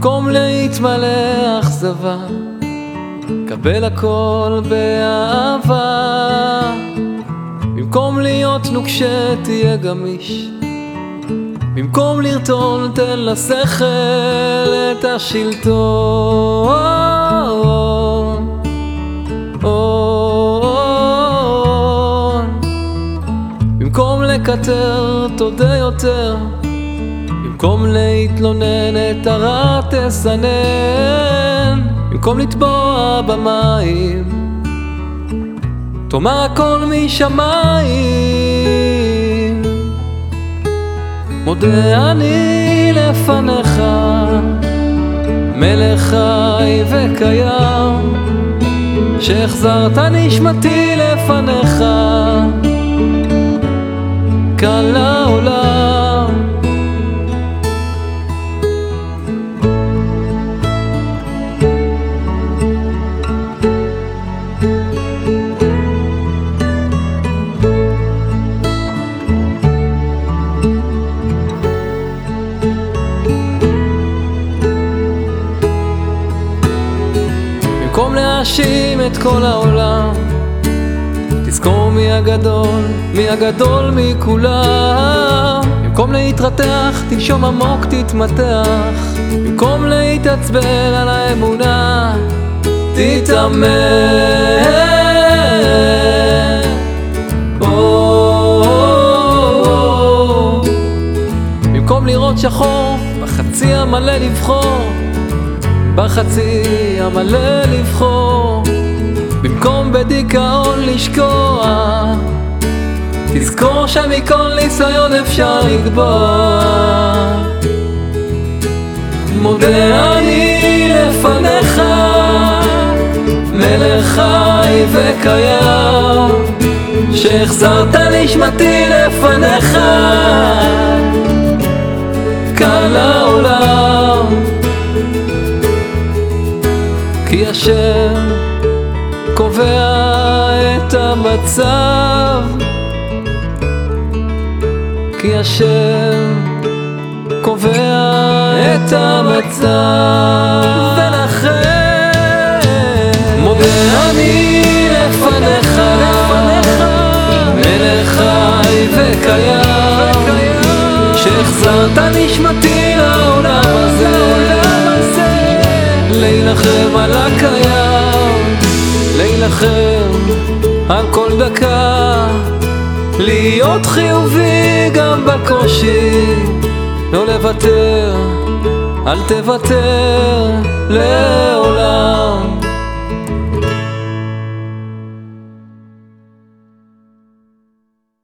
במקום להתמלא אכזבה, קבל הכל באהבה. במקום להיות נוקשה תהיה גמיש, במקום לרטון תן לשכל את השלטון. במקום לקטר תודה יותר במקום להתלונן את הרע תסנן. במקום לטבוע במים תאמר הכל משמיים. מודה אני לפניך מלך חי וקיים שהחזרת נשמתי לפניך. כאן להאשים את כל העולם. תזכור מי הגדול, מי הגדול מכולם. במקום להתרתח, תנשום עמוק, תתמתח. במקום להתעצבן על האמונה, תתאמן. במקום לראות שחור, בחצי המלא לבחור בחצי המלא לבחור. במקום בדיכאון לשקוע תזכור שמכל ניסיון אפשר לקבוע. מודה אני לפניך מלך חי וקיים שהחזרת נשמתי לפניך השם קובע את המצב. כי השם קובע את המצב. ולכן מודה אני לפניך מלך חי וקיים. שהחזרת נשמתי להילחם על הקיים, להילחם על כל דקה, להיות חיובי גם בקושי, לא לוותר, אל תוותר לעולם.